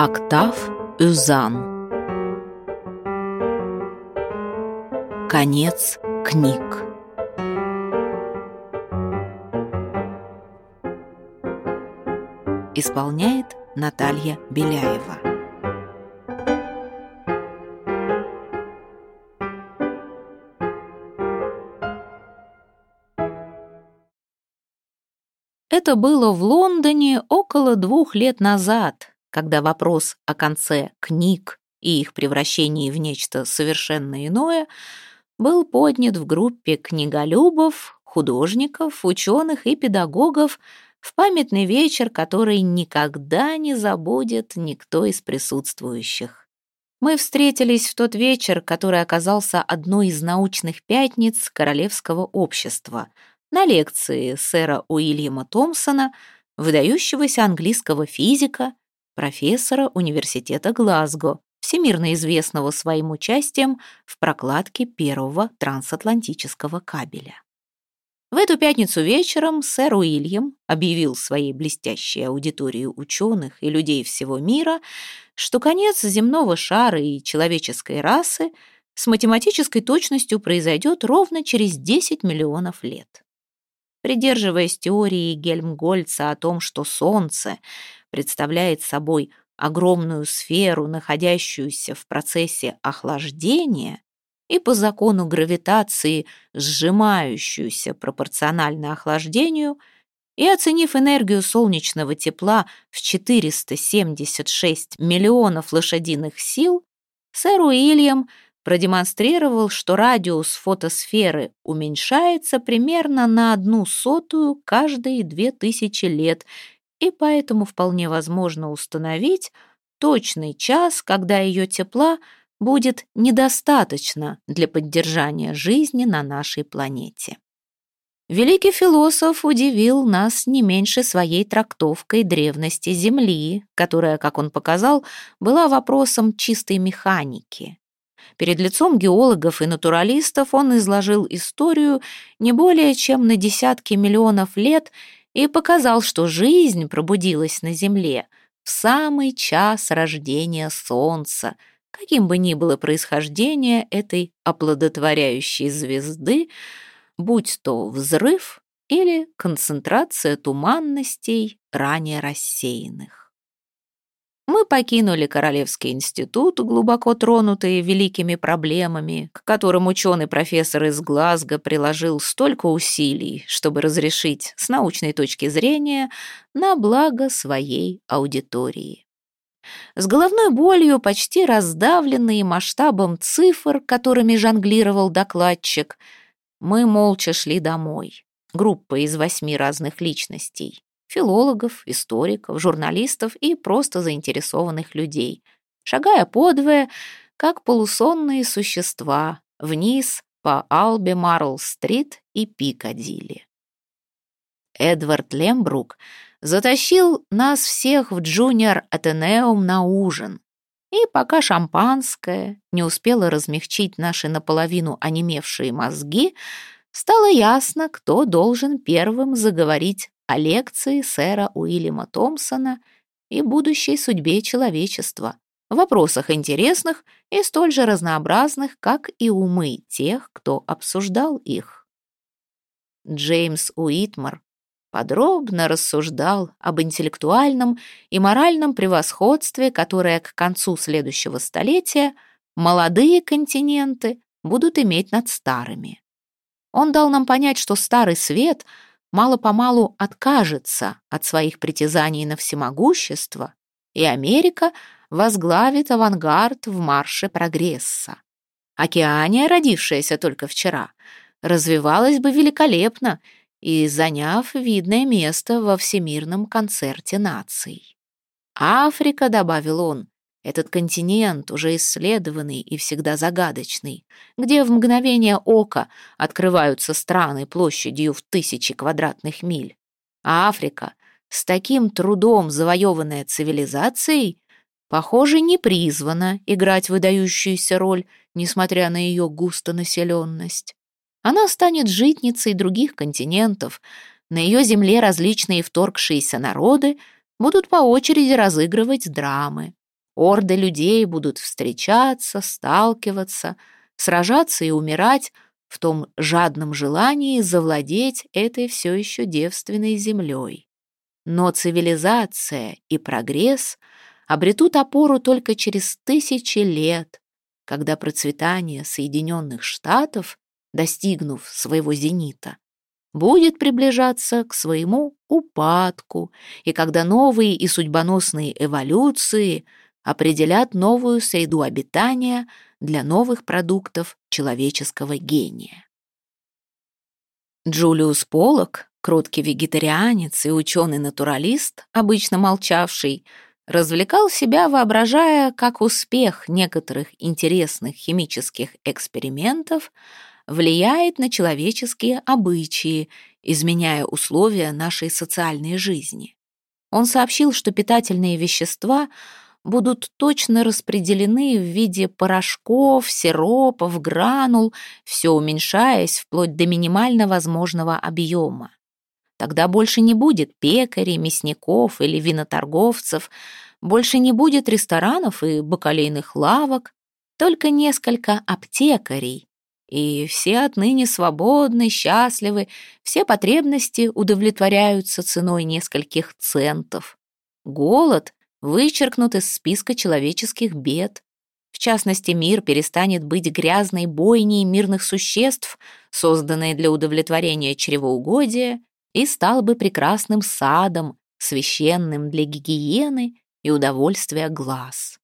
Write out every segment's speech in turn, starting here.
Октав Юзан. Конец книг. Исполняет Наталья Беляева. Это было в Лондоне около двух лет назад, когда вопрос о конце книг и их превращении в нечто совершенно иное был поднят в группе книголюбов, художников, ученых и педагогов в памятный вечер, который никогда не забудет никто из присутствующих. Мы встретились в тот вечер, который оказался одной из научных пятниц Королевского общества, на лекции сэра Уильяма Томпсона, выдающегося английского физика, профессора университета Глазго, всемирно известного своим участием в прокладке первого трансатлантического кабеля. В эту пятницу вечером сэр Уильям объявил своей блестящей аудитории ученых и людей всего мира, что конец земного шара и человеческой расы с математической точностью произойдет ровно через 10 миллионов лет. Придерживаясь теории Гельмгольца о том, что Солнце представляет собой огромную сферу, находящуюся в процессе охлаждения, и по закону гравитации, сжимающуюся пропорционально охлаждению, и оценив энергию солнечного тепла в 476 миллионов лошадиных сил, сэр Уильям продемонстрировал, что радиус фотосферы уменьшается примерно на одну сотую каждые две тысячи лет и поэтому вполне возможно установить точный час, когда ее тепла будет недостаточно для поддержания жизни на нашей планете. Великий философ удивил нас не меньше своей трактовкой древности Земли, которая, как он показал, была вопросом чистой механики. Перед лицом геологов и натуралистов он изложил историю не более чем на десятки миллионов лет и показал, что жизнь пробудилась на Земле в самый час рождения Солнца, каким бы ни было происхождение этой оплодотворяющей звезды, будь то взрыв или концентрация туманностей, ранее рассеянных. Мы покинули Королевский институт, глубоко тронутые великими проблемами, к которым ученый-профессор из Глазго приложил столько усилий, чтобы разрешить с научной точки зрения на благо своей аудитории. С головной болью, почти раздавленные масштабом цифр, которыми жонглировал докладчик, мы молча шли домой. Группа из восьми разных личностей филологов, историков, журналистов и просто заинтересованных людей, шагая подвое, как полусонные существа, вниз по Албе Марл-стрит и Пикадилли. Эдвард Лембрук затащил нас всех в Джуниор Атенеум на ужин, и пока шампанское не успело размягчить наши наполовину онемевшие мозги, стало ясно, кто должен первым заговорить о лекции сэра Уильяма Томпсона и будущей судьбе человечества, вопросах интересных и столь же разнообразных, как и умы тех, кто обсуждал их. Джеймс Уитмар подробно рассуждал об интеллектуальном и моральном превосходстве, которое к концу следующего столетия молодые континенты будут иметь над старыми. Он дал нам понять, что старый свет — мало-помалу откажется от своих притязаний на всемогущество, и Америка возглавит авангард в марше прогресса. Океания, родившаяся только вчера, развивалась бы великолепно и заняв видное место во всемирном концерте наций. Африка, добавил он, этот континент, уже исследованный и всегда загадочный, где в мгновение ока открываются страны площадью в тысячи квадратных миль. А Африка, с таким трудом завоеванная цивилизацией, похоже, не призвана играть выдающуюся роль, несмотря на ее густонаселенность. Она станет житницей других континентов, на ее земле различные вторгшиеся народы будут по очереди разыгрывать драмы. Орды людей будут встречаться, сталкиваться, сражаться и умирать в том жадном желании завладеть этой все еще девственной землей. Но цивилизация и прогресс обретут опору только через тысячи лет, когда процветание Соединенных Штатов, достигнув своего зенита, будет приближаться к своему упадку, и когда новые и судьбоносные эволюции определят новую среду обитания для новых продуктов человеческого гения. Джулиус Полок, кроткий вегетарианец и ученый-натуралист, обычно молчавший, развлекал себя, воображая, как успех некоторых интересных химических экспериментов влияет на человеческие обычаи, изменяя условия нашей социальной жизни. Он сообщил, что питательные вещества будут точно распределены в виде порошков, сиропов, гранул, все уменьшаясь вплоть до минимально возможного объема. Тогда больше не будет пекарей, мясников или виноторговцев, больше не будет ресторанов и бакалейных лавок, только несколько аптекарей. И все отныне свободны, счастливы, все потребности удовлетворяются ценой нескольких центов. Голод вычеркнут из списка человеческих бед. В частности, мир перестанет быть грязной бойней мирных существ, созданной для удовлетворения чревоугодия, и стал бы прекрасным садом, священным для гигиены и удовольствия глаз.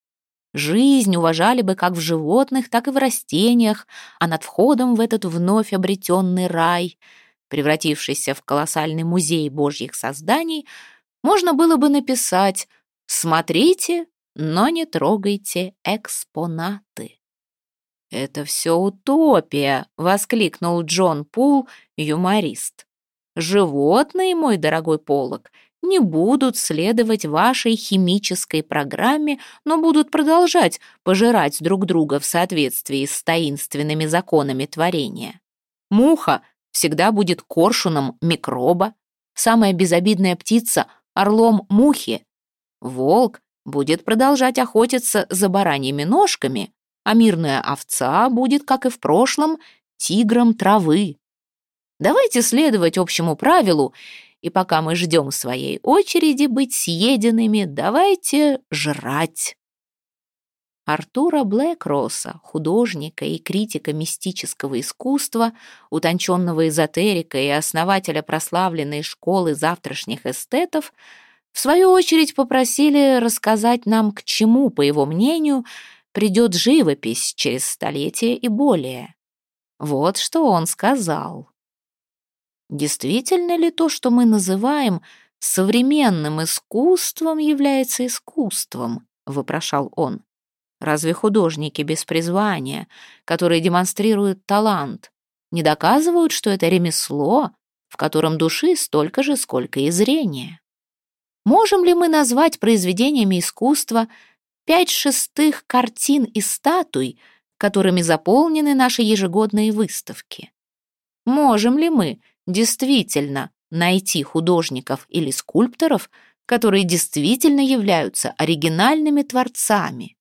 Жизнь уважали бы как в животных, так и в растениях, а над входом в этот вновь обретенный рай, превратившийся в колоссальный музей божьих созданий, можно было бы написать «Смотрите, но не трогайте экспонаты». «Это все утопия!» — воскликнул Джон Пул, юморист. Животные, мой дорогой Полок, не будут следовать вашей химической программе, но будут продолжать пожирать друг друга в соответствии с таинственными законами творения. Муха всегда будет коршуном микроба, самая безобидная птица — орлом мухи. Волк будет продолжать охотиться за бараньими ножками, а мирная овца будет, как и в прошлом, тигром травы. Давайте следовать общему правилу, и пока мы ждем своей очереди быть съеденными, давайте жрать. Артура Блэкроса, художника и критика мистического искусства, утонченного эзотерика и основателя прославленной школы завтрашних эстетов, в свою очередь попросили рассказать нам, к чему, по его мнению, придет живопись через столетия и более. Вот что он сказал. Действительно ли то, что мы называем современным искусством, является искусством? вопрошал он. Разве художники без призвания, которые демонстрируют талант, не доказывают, что это ремесло, в котором души столько же, сколько и зрения? Можем ли мы назвать произведениями искусства пять шестых картин и статуй, которыми заполнены наши ежегодные выставки? Можем ли мы действительно найти художников или скульпторов, которые действительно являются оригинальными творцами.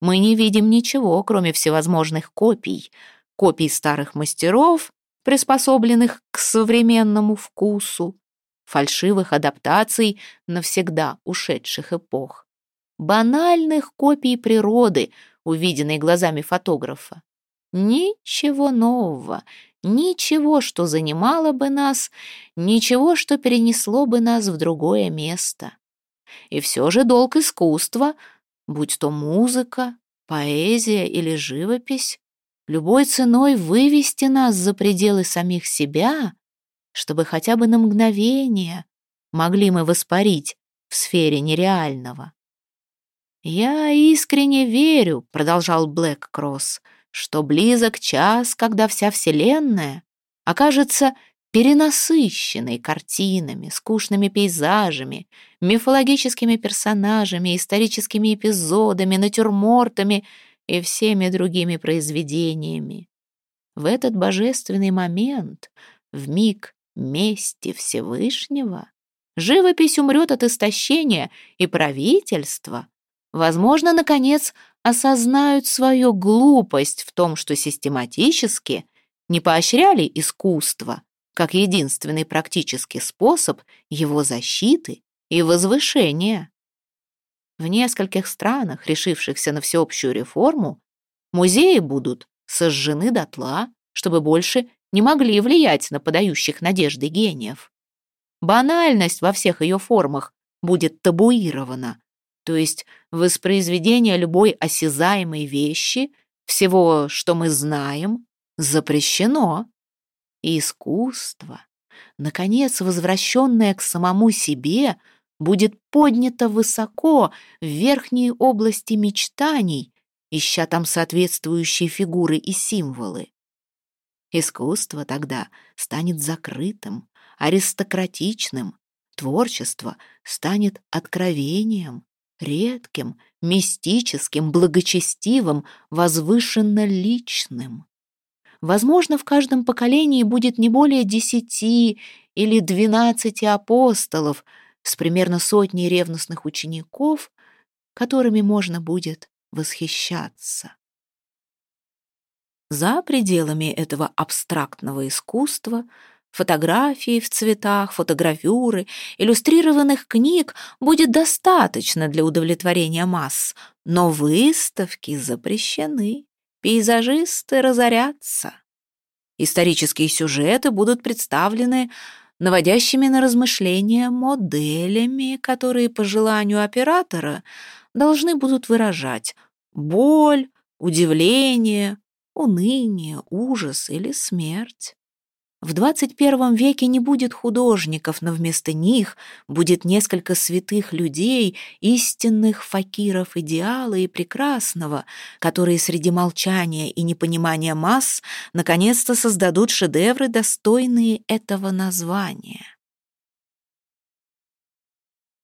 Мы не видим ничего, кроме всевозможных копий, копий старых мастеров, приспособленных к современному вкусу, фальшивых адаптаций навсегда ушедших эпох, банальных копий природы, увиденной глазами фотографа. Ничего нового, Ничего, что занимало бы нас, ничего, что перенесло бы нас в другое место. И все же долг искусства, будь то музыка, поэзия или живопись, любой ценой вывести нас за пределы самих себя, чтобы хотя бы на мгновение могли мы воспарить в сфере нереального. «Я искренне верю», — продолжал Блэк Кросс, — что близок час, когда вся Вселенная окажется перенасыщенной картинами, скучными пейзажами, мифологическими персонажами, историческими эпизодами, натюрмортами и всеми другими произведениями. В этот божественный момент, в миг мести Всевышнего, живопись умрет от истощения, и правительство возможно, наконец, осознают свою глупость в том, что систематически не поощряли искусство как единственный практический способ его защиты и возвышения. В нескольких странах, решившихся на всеобщую реформу, музеи будут сожжены дотла, чтобы больше не могли влиять на подающих надежды гениев. Банальность во всех ее формах будет табуирована, то есть воспроизведение любой осязаемой вещи, всего, что мы знаем, запрещено. И искусство, наконец возвращенное к самому себе, будет поднято высоко в верхние области мечтаний, ища там соответствующие фигуры и символы. Искусство тогда станет закрытым, аристократичным, творчество станет откровением, редким, мистическим, благочестивым, возвышенно личным. Возможно, в каждом поколении будет не более десяти или двенадцати апостолов с примерно сотней ревностных учеников, которыми можно будет восхищаться. За пределами этого абстрактного искусства фотографии в цветах, фотографюры, иллюстрированных книг будет достаточно для удовлетворения масс, но выставки запрещены, пейзажисты разорятся. Исторические сюжеты будут представлены наводящими на размышления моделями, которые по желанию оператора должны будут выражать боль, удивление, уныние, ужас или смерть. В 21 веке не будет художников, но вместо них будет несколько святых людей, истинных факиров идеала и прекрасного, которые среди молчания и непонимания масс наконец-то создадут шедевры, достойные этого названия.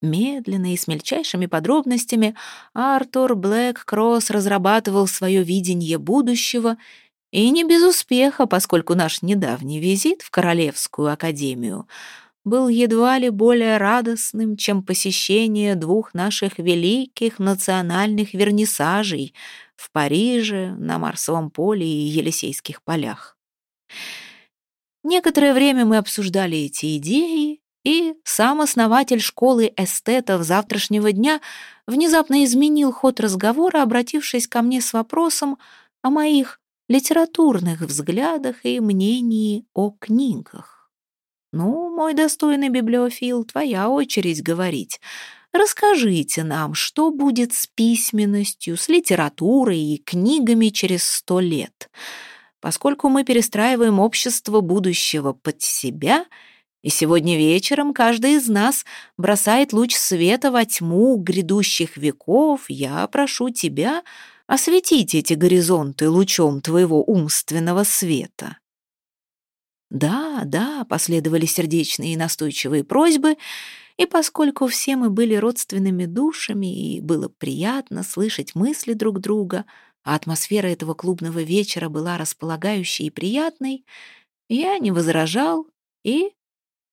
Медленно и с мельчайшими подробностями Артур Блэк Кросс разрабатывал свое видение будущего — и не без успеха, поскольку наш недавний визит в Королевскую академию был едва ли более радостным, чем посещение двух наших великих национальных вернисажей в Париже, на Марсовом поле и Елисейских полях. Некоторое время мы обсуждали эти идеи, и сам основатель школы эстетов завтрашнего дня внезапно изменил ход разговора, обратившись ко мне с вопросом о моих литературных взглядах и мнении о книгах. Ну, мой достойный библиофил, твоя очередь говорить. Расскажите нам, что будет с письменностью, с литературой и книгами через сто лет. Поскольку мы перестраиваем общество будущего под себя, и сегодня вечером каждый из нас бросает луч света во тьму грядущих веков, я прошу тебя — осветить эти горизонты лучом твоего умственного света. Да, да, последовали сердечные и настойчивые просьбы, и поскольку все мы были родственными душами, и было приятно слышать мысли друг друга, а атмосфера этого клубного вечера была располагающей и приятной, я не возражал и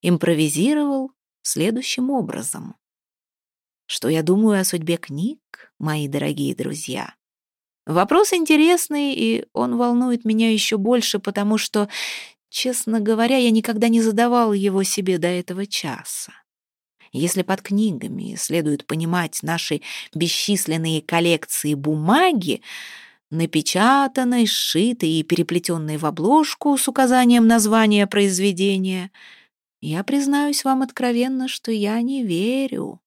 импровизировал следующим образом. Что я думаю о судьбе книг, мои дорогие друзья? Вопрос интересный, и он волнует меня еще больше, потому что, честно говоря, я никогда не задавал его себе до этого часа. Если под книгами следует понимать наши бесчисленные коллекции бумаги, напечатанной, сшитой и переплетенной в обложку с указанием названия произведения, я признаюсь вам откровенно, что я не верю.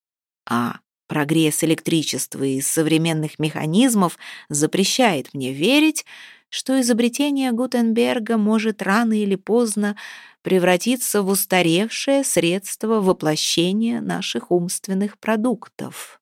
А Прогресс электричества и современных механизмов запрещает мне верить, что изобретение Гутенберга может рано или поздно превратиться в устаревшее средство воплощения наших умственных продуктов.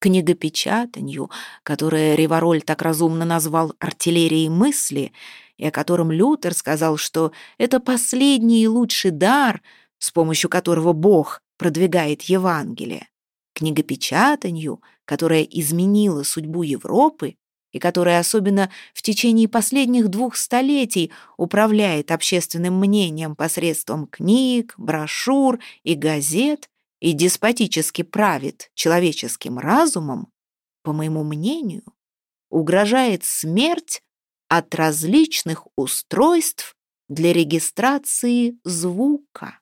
Книгопечатанию, которое Ривароль так разумно назвал артиллерией мысли, и о котором Лютер сказал, что это последний и лучший дар, с помощью которого Бог продвигает Евангелие книгопечатанию, которое изменило судьбу Европы и которое особенно в течение последних двух столетий управляет общественным мнением посредством книг, брошюр и газет и деспотически правит человеческим разумом, по моему мнению, угрожает смерть от различных устройств для регистрации звука,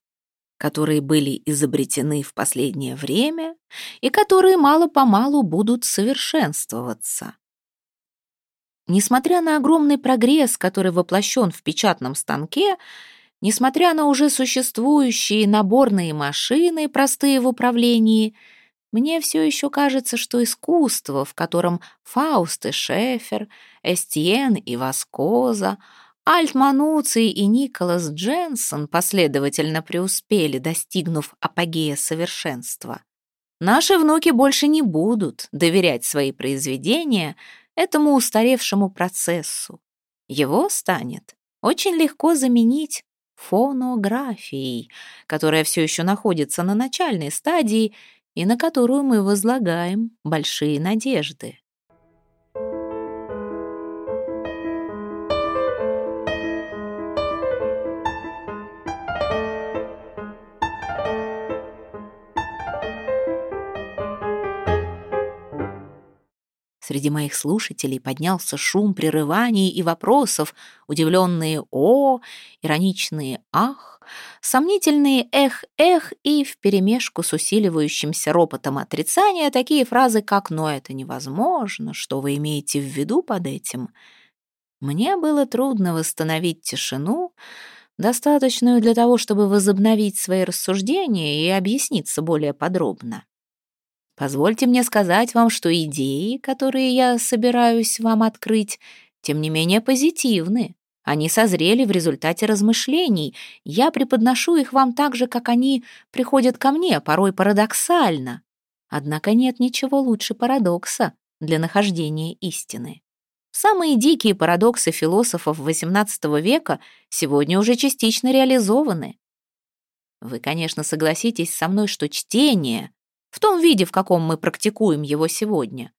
которые были изобретены в последнее время и которые мало-помалу будут совершенствоваться. Несмотря на огромный прогресс, который воплощен в печатном станке, несмотря на уже существующие наборные машины, простые в управлении, мне все еще кажется, что искусство, в котором Фауст и Шефер, Эстьен и Васкоза, Альтмануций и Николас Дженсон последовательно преуспели, достигнув апогея совершенства. Наши внуки больше не будут доверять свои произведения — этому устаревшему процессу. Его станет очень легко заменить фонографией, которая все еще находится на начальной стадии и на которую мы возлагаем большие надежды. Среди моих слушателей поднялся шум прерываний и вопросов, удивленные «о», ироничные «ах», сомнительные «эх-эх» и вперемешку с усиливающимся ропотом отрицания такие фразы, как «но это невозможно», «что вы имеете в виду под этим?» Мне было трудно восстановить тишину, достаточную для того, чтобы возобновить свои рассуждения и объясниться более подробно. Позвольте мне сказать вам, что идеи, которые я собираюсь вам открыть, тем не менее позитивны. Они созрели в результате размышлений. Я преподношу их вам так же, как они приходят ко мне, порой парадоксально. Однако нет ничего лучше парадокса для нахождения истины. Самые дикие парадоксы философов XVIII века сегодня уже частично реализованы. Вы, конечно, согласитесь со мной, что чтение в том виде, в каком мы практикуем его сегодня,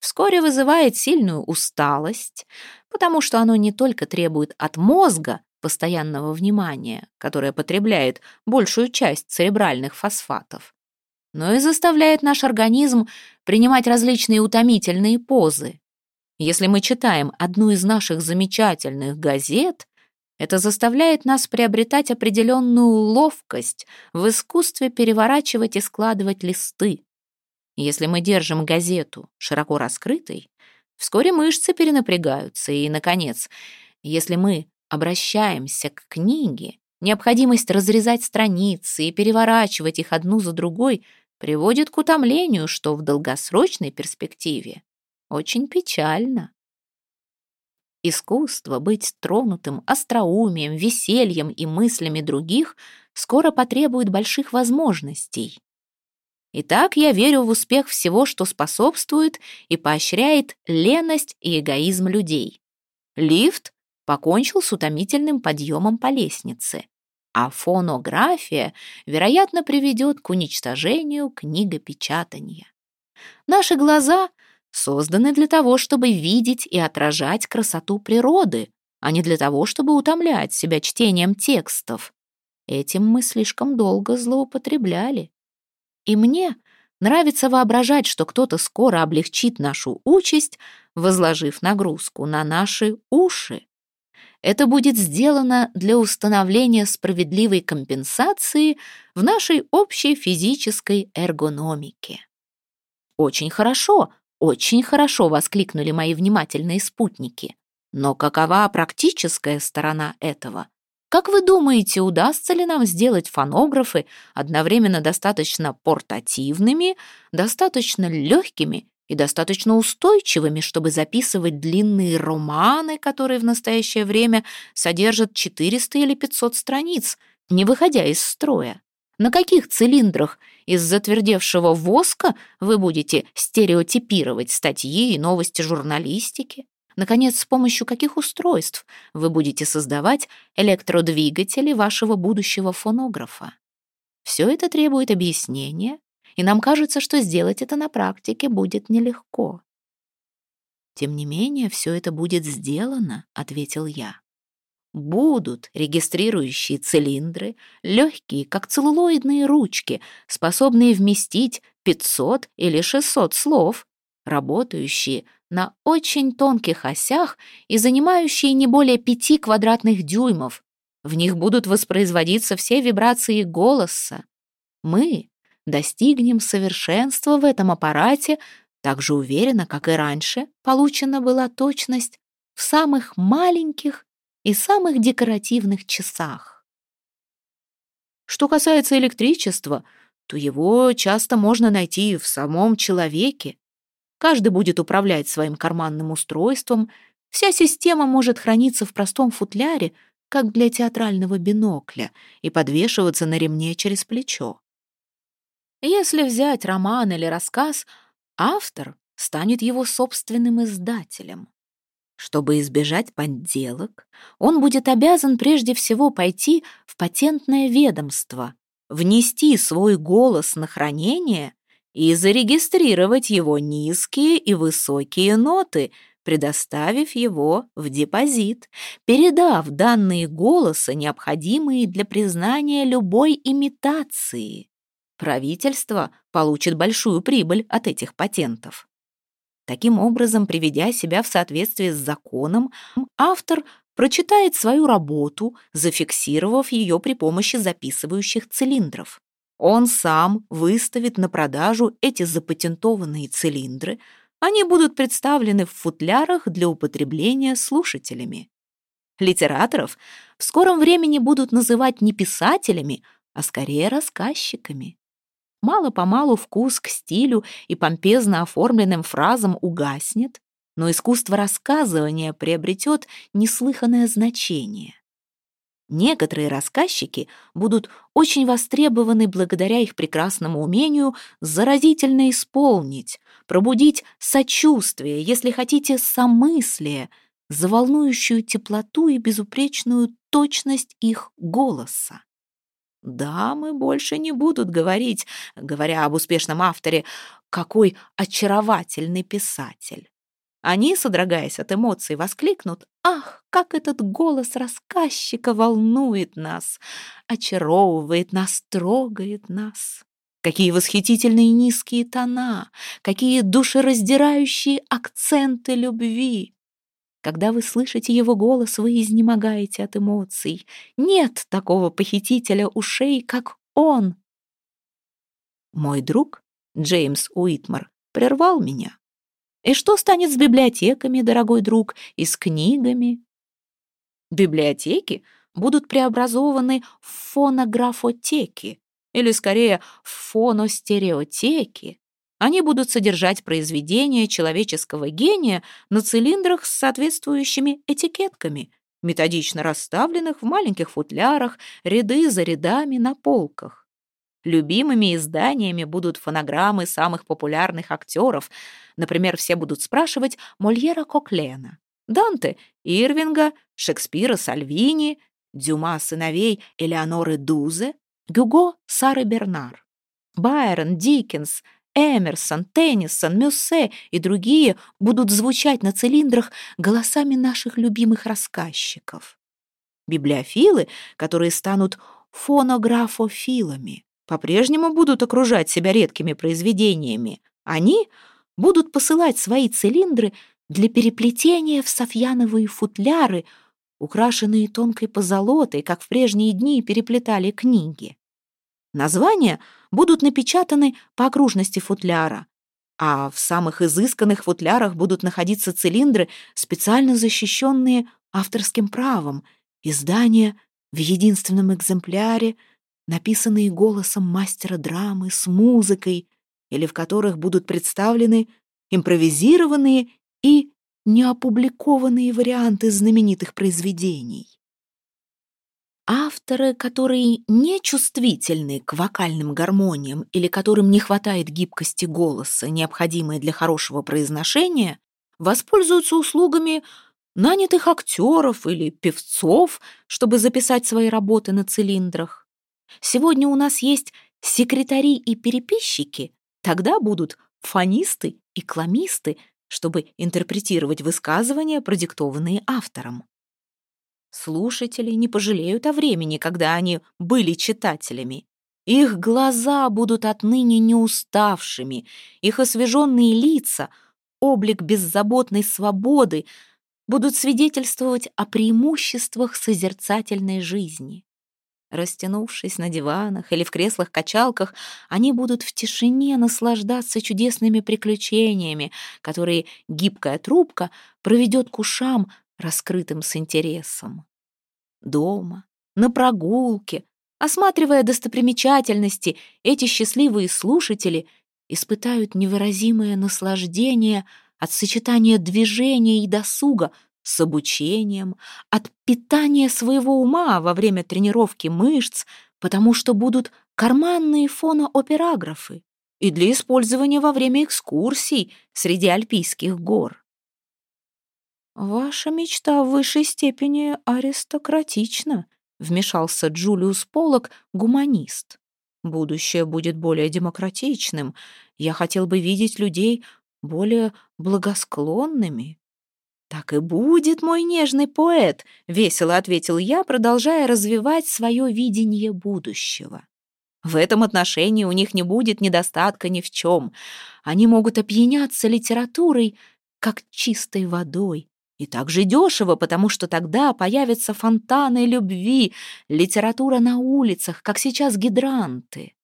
вскоре вызывает сильную усталость, потому что оно не только требует от мозга постоянного внимания, которое потребляет большую часть церебральных фосфатов, но и заставляет наш организм принимать различные утомительные позы. Если мы читаем одну из наших замечательных газет, это заставляет нас приобретать определенную ловкость в искусстве переворачивать и складывать листы. Если мы держим газету широко раскрытой, вскоре мышцы перенапрягаются, и, наконец, если мы обращаемся к книге, необходимость разрезать страницы и переворачивать их одну за другой приводит к утомлению, что в долгосрочной перспективе очень печально. Искусство быть тронутым остроумием, весельем и мыслями других скоро потребует больших возможностей. Итак, я верю в успех всего, что способствует и поощряет леность и эгоизм людей. Лифт покончил с утомительным подъемом по лестнице, а фонография, вероятно, приведет к уничтожению книгопечатания. Наши глаза созданы для того, чтобы видеть и отражать красоту природы, а не для того, чтобы утомлять себя чтением текстов. Этим мы слишком долго злоупотребляли. И мне нравится воображать, что кто-то скоро облегчит нашу участь, возложив нагрузку на наши уши. Это будет сделано для установления справедливой компенсации в нашей общей физической эргономике. Очень хорошо, «Очень хорошо!» — воскликнули мои внимательные спутники. Но какова практическая сторона этого? Как вы думаете, удастся ли нам сделать фонографы одновременно достаточно портативными, достаточно легкими и достаточно устойчивыми, чтобы записывать длинные романы, которые в настоящее время содержат 400 или 500 страниц, не выходя из строя? На каких цилиндрах из затвердевшего воска вы будете стереотипировать статьи и новости журналистики? Наконец, с помощью каких устройств вы будете создавать электродвигатели вашего будущего фонографа? Все это требует объяснения, и нам кажется, что сделать это на практике будет нелегко. «Тем не менее, все это будет сделано», — ответил я. Будут регистрирующие цилиндры, легкие, как целлулоидные ручки, способные вместить 500 или 600 слов, работающие на очень тонких осях и занимающие не более 5 квадратных дюймов. В них будут воспроизводиться все вибрации голоса. Мы достигнем совершенства в этом аппарате так же уверенно, как и раньше, получена была точность в самых маленьких и самых декоративных часах. Что касается электричества, то его часто можно найти в самом человеке. Каждый будет управлять своим карманным устройством, вся система может храниться в простом футляре, как для театрального бинокля, и подвешиваться на ремне через плечо. Если взять роман или рассказ, автор станет его собственным издателем. Чтобы избежать подделок, он будет обязан прежде всего пойти в патентное ведомство, внести свой голос на хранение и зарегистрировать его низкие и высокие ноты, предоставив его в депозит, передав данные голоса, необходимые для признания любой имитации. Правительство получит большую прибыль от этих патентов. Таким образом, приведя себя в соответствие с законом, автор прочитает свою работу, зафиксировав ее при помощи записывающих цилиндров. Он сам выставит на продажу эти запатентованные цилиндры. Они будут представлены в футлярах для употребления слушателями. Литераторов в скором времени будут называть не писателями, а скорее рассказчиками. Мало-помалу вкус к стилю и помпезно оформленным фразам угаснет, но искусство рассказывания приобретет неслыханное значение. Некоторые рассказчики будут очень востребованы благодаря их прекрасному умению заразительно исполнить, пробудить сочувствие, если хотите, самыслие, за волнующую теплоту и безупречную точность их голоса. Дамы больше не будут говорить, говоря об успешном авторе, какой очаровательный писатель. Они, содрогаясь от эмоций, воскликнут «Ах, как этот голос рассказчика волнует нас, очаровывает нас, трогает нас!» Какие восхитительные низкие тона, какие душераздирающие акценты любви! Когда вы слышите его голос, вы изнемогаете от эмоций. Нет такого похитителя ушей, как он. Мой друг, Джеймс Уитмар, прервал меня. И что станет с библиотеками, дорогой друг, и с книгами? Библиотеки будут преобразованы в фонографотеки, или скорее в фоностереотеки. Они будут содержать произведения человеческого гения на цилиндрах с соответствующими этикетками, методично расставленных в маленьких футлярах, ряды за рядами на полках. Любимыми изданиями будут фонограммы самых популярных актеров. Например, все будут спрашивать Мольера Коклена, Данте, Ирвинга, Шекспира, Сальвини, Дюма сыновей Элеоноры Дузе, Гюго, Сары Бернар, Байрон, Диккенс — Эмерсон, Теннисон, Мюссе и другие будут звучать на цилиндрах голосами наших любимых рассказчиков. Библиофилы, которые станут фонографофилами, по-прежнему будут окружать себя редкими произведениями. Они будут посылать свои цилиндры для переплетения в софьяновые футляры, украшенные тонкой позолотой, как в прежние дни переплетали книги. Названия будут напечатаны по окружности футляра, а в самых изысканных футлярах будут находиться цилиндры, специально защищенные авторским правом, издания в единственном экземпляре, написанные голосом мастера драмы с музыкой, или в которых будут представлены импровизированные и неопубликованные варианты знаменитых произведений. Авторы, которые не чувствительны к вокальным гармониям или которым не хватает гибкости голоса, необходимой для хорошего произношения, воспользуются услугами нанятых актеров или певцов, чтобы записать свои работы на цилиндрах. Сегодня у нас есть секретари и переписчики, тогда будут фонисты и кламисты, чтобы интерпретировать высказывания, продиктованные автором. Слушатели не пожалеют о времени, когда они были читателями. Их глаза будут отныне не уставшими, их освеженные лица, облик беззаботной свободы будут свидетельствовать о преимуществах созерцательной жизни. Растянувшись на диванах или в креслах-качалках, они будут в тишине наслаждаться чудесными приключениями, которые гибкая трубка проведет к ушам, раскрытым с интересом. Дома, на прогулке, осматривая достопримечательности, эти счастливые слушатели испытают невыразимое наслаждение от сочетания движения и досуга с обучением, от питания своего ума во время тренировки мышц, потому что будут карманные фоноопераграфы и для использования во время экскурсий среди альпийских гор. «Ваша мечта в высшей степени аристократична», — вмешался Джулиус Полок, гуманист. «Будущее будет более демократичным. Я хотел бы видеть людей более благосклонными». «Так и будет, мой нежный поэт», — весело ответил я, продолжая развивать свое видение будущего. В этом отношении у них не будет недостатка ни в чем. Они могут опьяняться литературой, как чистой водой, и так же дешево, потому что тогда появятся фонтаны любви, литература на улицах, как сейчас гидранты.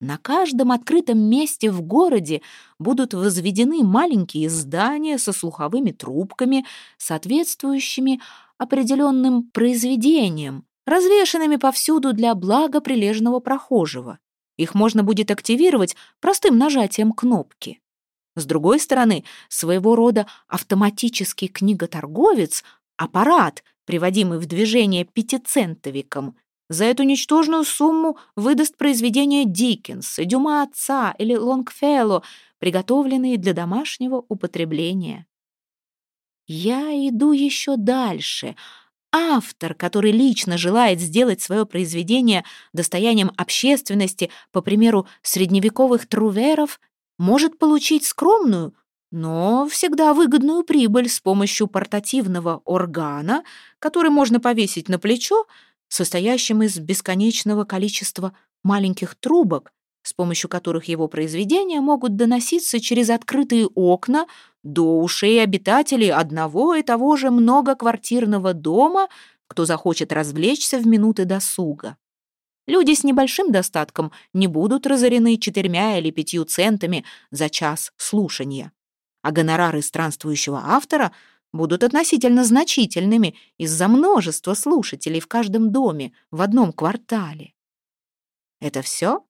На каждом открытом месте в городе будут возведены маленькие здания со слуховыми трубками, соответствующими определенным произведениям, развешанными повсюду для блага прилежного прохожего. Их можно будет активировать простым нажатием кнопки. С другой стороны, своего рода автоматический книготорговец, аппарат, приводимый в движение пятицентовиком, за эту ничтожную сумму выдаст произведения Диккенса, Дюма отца или Лонгфелло, приготовленные для домашнего употребления. Я иду еще дальше. Автор, который лично желает сделать свое произведение достоянием общественности, по примеру средневековых труверов, может получить скромную, но всегда выгодную прибыль с помощью портативного органа, который можно повесить на плечо, состоящим из бесконечного количества маленьких трубок, с помощью которых его произведения могут доноситься через открытые окна до ушей обитателей одного и того же многоквартирного дома, кто захочет развлечься в минуты досуга. Люди с небольшим достатком не будут разорены четырьмя или пятью центами за час слушания. А гонорары странствующего автора будут относительно значительными из-за множества слушателей в каждом доме в одном квартале. Это все?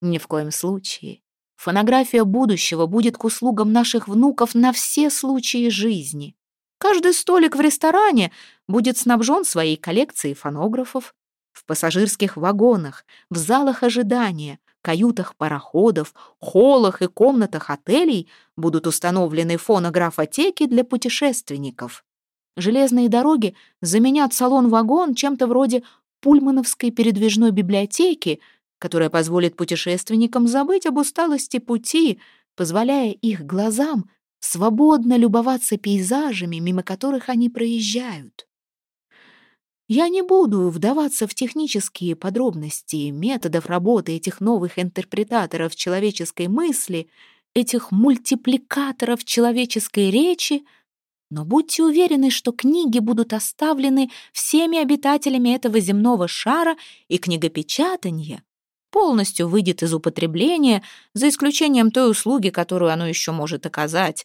Ни в коем случае. Фонография будущего будет к услугам наших внуков на все случаи жизни. Каждый столик в ресторане будет снабжен своей коллекцией фонографов, в пассажирских вагонах, в залах ожидания, каютах пароходов, холлах и комнатах отелей будут установлены фонографотеки для путешественников. Железные дороги заменят салон-вагон чем-то вроде пульмановской передвижной библиотеки, которая позволит путешественникам забыть об усталости пути, позволяя их глазам свободно любоваться пейзажами, мимо которых они проезжают. Я не буду вдаваться в технические подробности методов работы этих новых интерпретаторов человеческой мысли, этих мультипликаторов человеческой речи, но будьте уверены, что книги будут оставлены всеми обитателями этого земного шара, и книгопечатание полностью выйдет из употребления, за исключением той услуги, которую оно еще может оказать,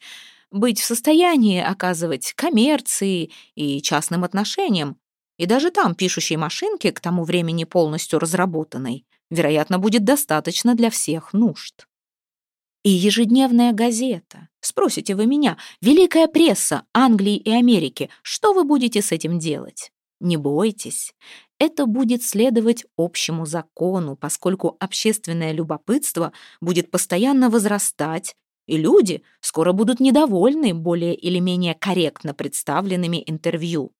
быть в состоянии оказывать коммерции и частным отношениям, и даже там пишущей машинки, к тому времени полностью разработанной, вероятно, будет достаточно для всех нужд. И ежедневная газета. Спросите вы меня, великая пресса Англии и Америки, что вы будете с этим делать? Не бойтесь. Это будет следовать общему закону, поскольку общественное любопытство будет постоянно возрастать, и люди скоро будут недовольны более или менее корректно представленными интервью.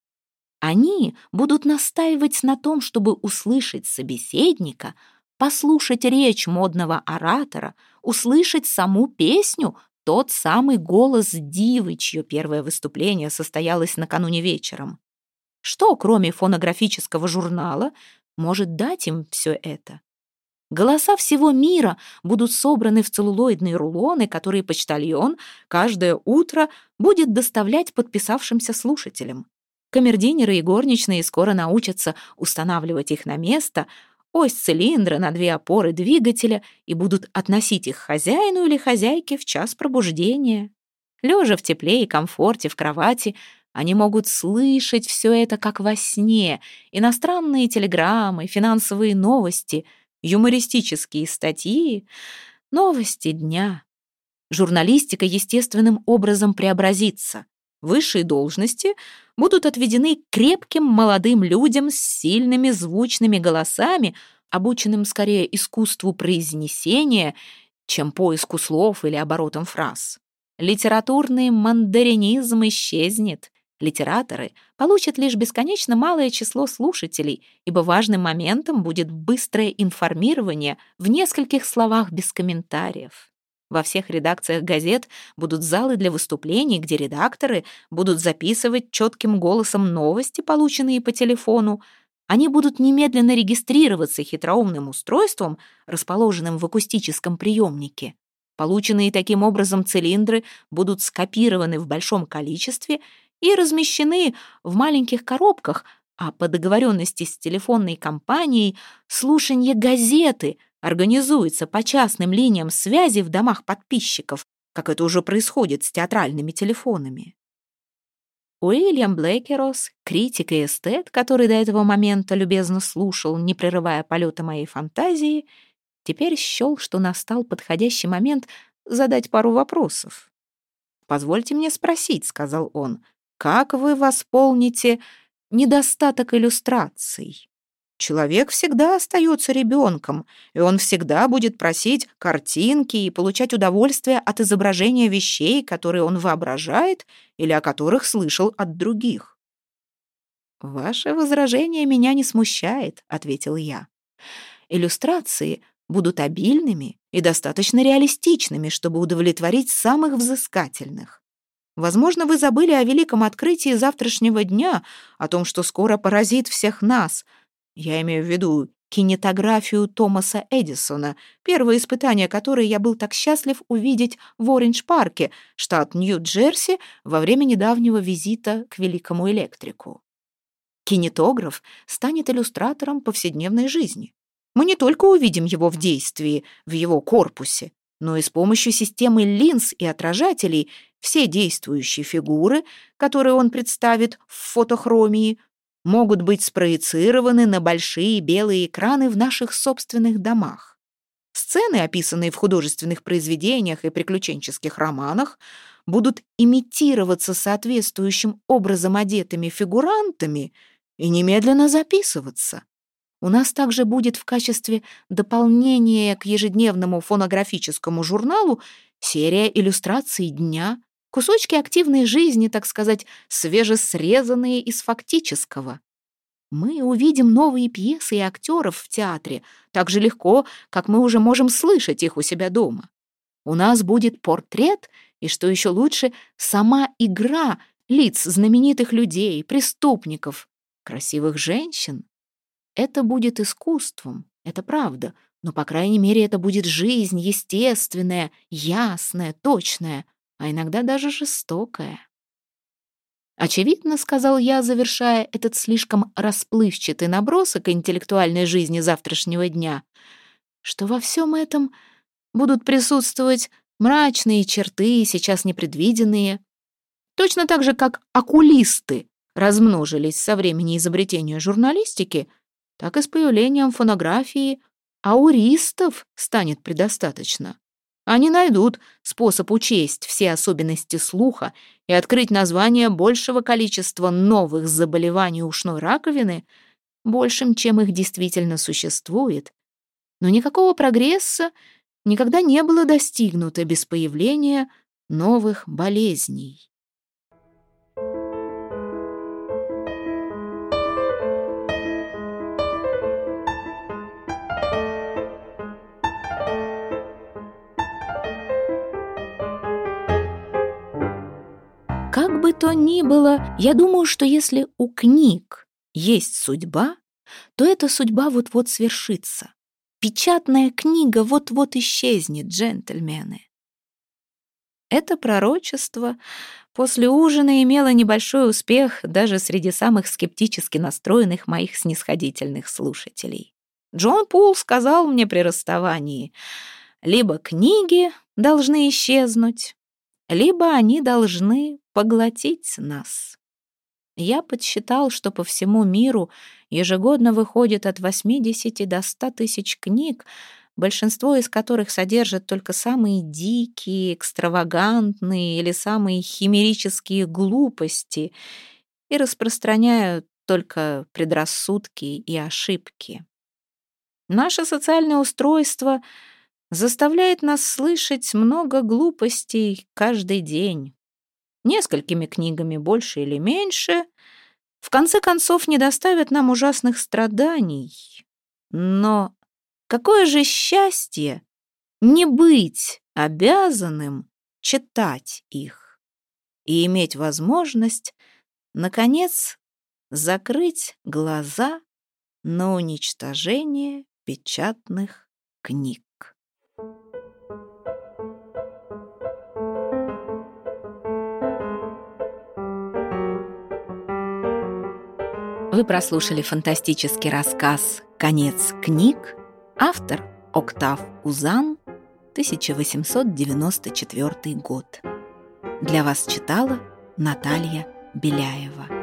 Они будут настаивать на том, чтобы услышать собеседника, послушать речь модного оратора, услышать саму песню, тот самый голос дивы, чье первое выступление состоялось накануне вечером. Что, кроме фонографического журнала, может дать им все это? Голоса всего мира будут собраны в целлулоидные рулоны, которые почтальон каждое утро будет доставлять подписавшимся слушателям. Камердинеры и горничные скоро научатся устанавливать их на место, ось цилиндра на две опоры двигателя и будут относить их хозяину или хозяйке в час пробуждения. Лежа в тепле и комфорте в кровати, они могут слышать все это как во сне, иностранные телеграммы, финансовые новости, юмористические статьи, новости дня. Журналистика естественным образом преобразится. Высшие должности будут отведены крепким молодым людям с сильными звучными голосами, обученным скорее искусству произнесения, чем поиску слов или оборотом фраз. Литературный мандаринизм исчезнет. Литераторы получат лишь бесконечно малое число слушателей, ибо важным моментом будет быстрое информирование в нескольких словах без комментариев. Во всех редакциях газет будут залы для выступлений, где редакторы будут записывать четким голосом новости, полученные по телефону. Они будут немедленно регистрироваться хитроумным устройством, расположенным в акустическом приемнике. Полученные таким образом цилиндры будут скопированы в большом количестве и размещены в маленьких коробках, а по договоренности с телефонной компанией слушание газеты — организуется по частным линиям связи в домах подписчиков, как это уже происходит с театральными телефонами. Уильям Блейкерос, критик и эстет, который до этого момента любезно слушал, не прерывая полета моей фантазии, теперь счел, что настал подходящий момент задать пару вопросов. «Позвольте мне спросить», — сказал он, — «как вы восполните недостаток иллюстраций?» Человек всегда остается ребенком, и он всегда будет просить картинки и получать удовольствие от изображения вещей, которые он воображает или о которых слышал от других. «Ваше возражение меня не смущает», — ответил я. «Иллюстрации будут обильными и достаточно реалистичными, чтобы удовлетворить самых взыскательных. Возможно, вы забыли о великом открытии завтрашнего дня, о том, что скоро поразит всех нас — я имею в виду кинетографию Томаса Эдисона, первое испытание которой я был так счастлив увидеть в Ориндж-парке, штат Нью-Джерси, во время недавнего визита к великому электрику. Кинетограф станет иллюстратором повседневной жизни. Мы не только увидим его в действии, в его корпусе, но и с помощью системы линз и отражателей все действующие фигуры, которые он представит в фотохромии, могут быть спроецированы на большие белые экраны в наших собственных домах. Сцены, описанные в художественных произведениях и приключенческих романах, будут имитироваться соответствующим образом одетыми фигурантами и немедленно записываться. У нас также будет в качестве дополнения к ежедневному фонографическому журналу серия иллюстраций дня, Кусочки активной жизни, так сказать, свежесрезанные из фактического. Мы увидим новые пьесы и актеров в театре так же легко, как мы уже можем слышать их у себя дома. У нас будет портрет и, что еще лучше, сама игра лиц знаменитых людей, преступников, красивых женщин. Это будет искусством, это правда, но, по крайней мере, это будет жизнь естественная, ясная, точная — а иногда даже жестокая. Очевидно, сказал я, завершая этот слишком расплывчатый набросок интеллектуальной жизни завтрашнего дня, что во всем этом будут присутствовать мрачные черты, сейчас непредвиденные, точно так же, как окулисты размножились со времени изобретения журналистики, так и с появлением фонографии ауристов станет предостаточно. Они найдут способ учесть все особенности слуха и открыть название большего количества новых заболеваний ушной раковины, большим, чем их действительно существует. Но никакого прогресса никогда не было достигнуто без появления новых болезней. Как бы то ни было, я думаю, что если у книг есть судьба, то эта судьба вот-вот свершится. Печатная книга вот-вот исчезнет, джентльмены. Это пророчество после ужина имело небольшой успех даже среди самых скептически настроенных моих снисходительных слушателей. Джон Пул сказал мне при расставании, либо книги должны исчезнуть, либо они должны поглотить нас. Я подсчитал, что по всему миру ежегодно выходит от 80 до 100 тысяч книг, большинство из которых содержат только самые дикие, экстравагантные или самые химерические глупости и распространяют только предрассудки и ошибки. Наше социальное устройство заставляет нас слышать много глупостей каждый день. Несколькими книгами больше или меньше, в конце концов не доставят нам ужасных страданий. Но Какое же счастье не быть обязанным читать их и иметь возможность, наконец, закрыть глаза на уничтожение печатных книг. Вы прослушали фантастический рассказ «Конец книг» Автор Октав Узан, 1894 год. Для вас читала Наталья Беляева.